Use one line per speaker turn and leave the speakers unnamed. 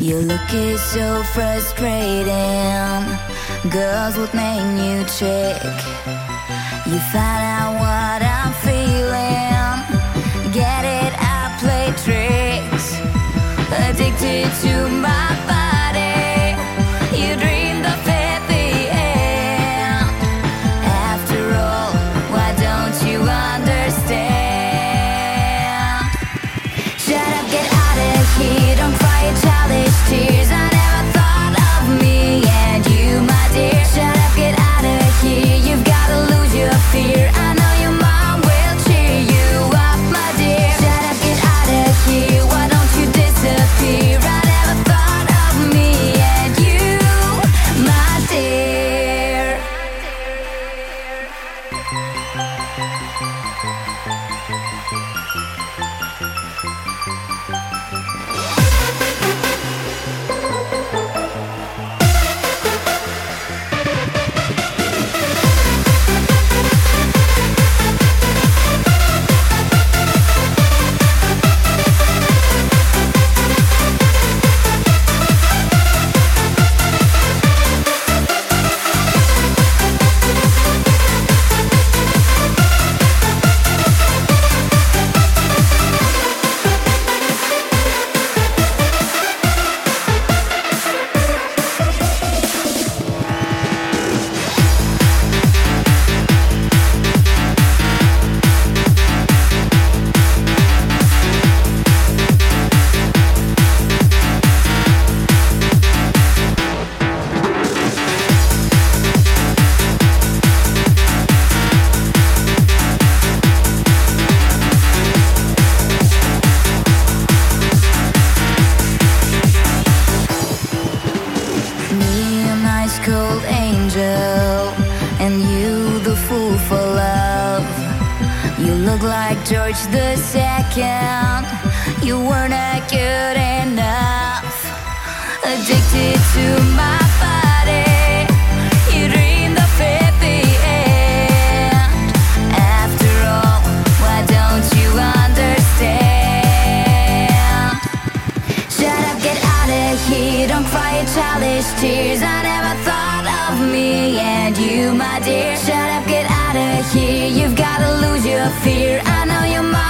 Your look is so frustrating. Girls would make you trick. You find out what I'm feeling. Get it, I play tricks. Addicted to my You look like George the Second. You were not good enough. Addicted to my body. You dreamed of the end. After all, why don't you understand? Shut up, get out of here. Don't cry childish tears. I never thought of me and you, my dear. Shut up, fear. I know your mom